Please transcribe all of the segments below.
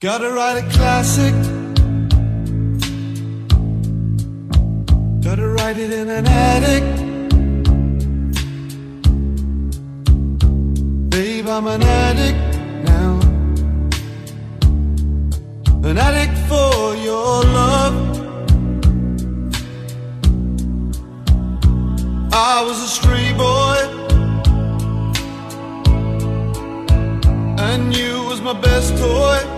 Gotta write a classic. Gotta write it in an attic. Babe, I'm an addict now. An addict for your love. I was a stray boy. And you was my best toy.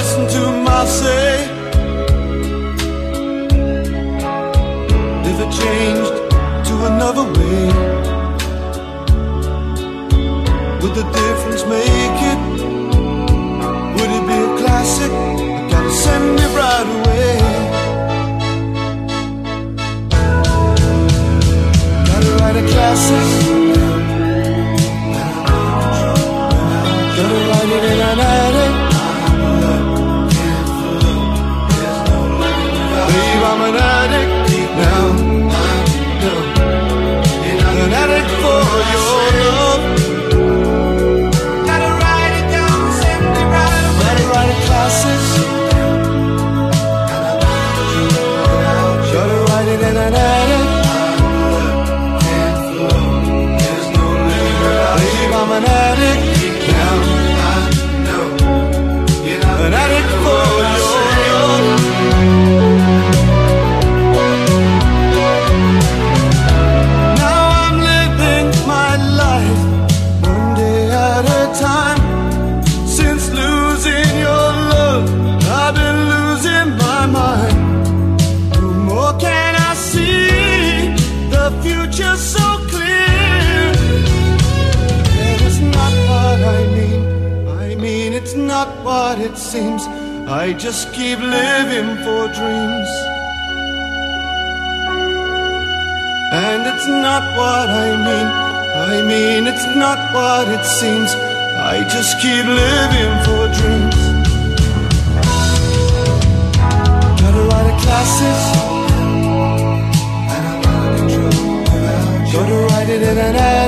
Listen to my say If it changed to another way Would the difference make it? Would it be a classic? Gotta send it right away. Babe, I'm it seems I just keep living for dreams. And it's not what I mean, I mean, it's not what it seems. I just keep living for dreams. Got a lot of classes, and I want to control. Got to write it in an ad.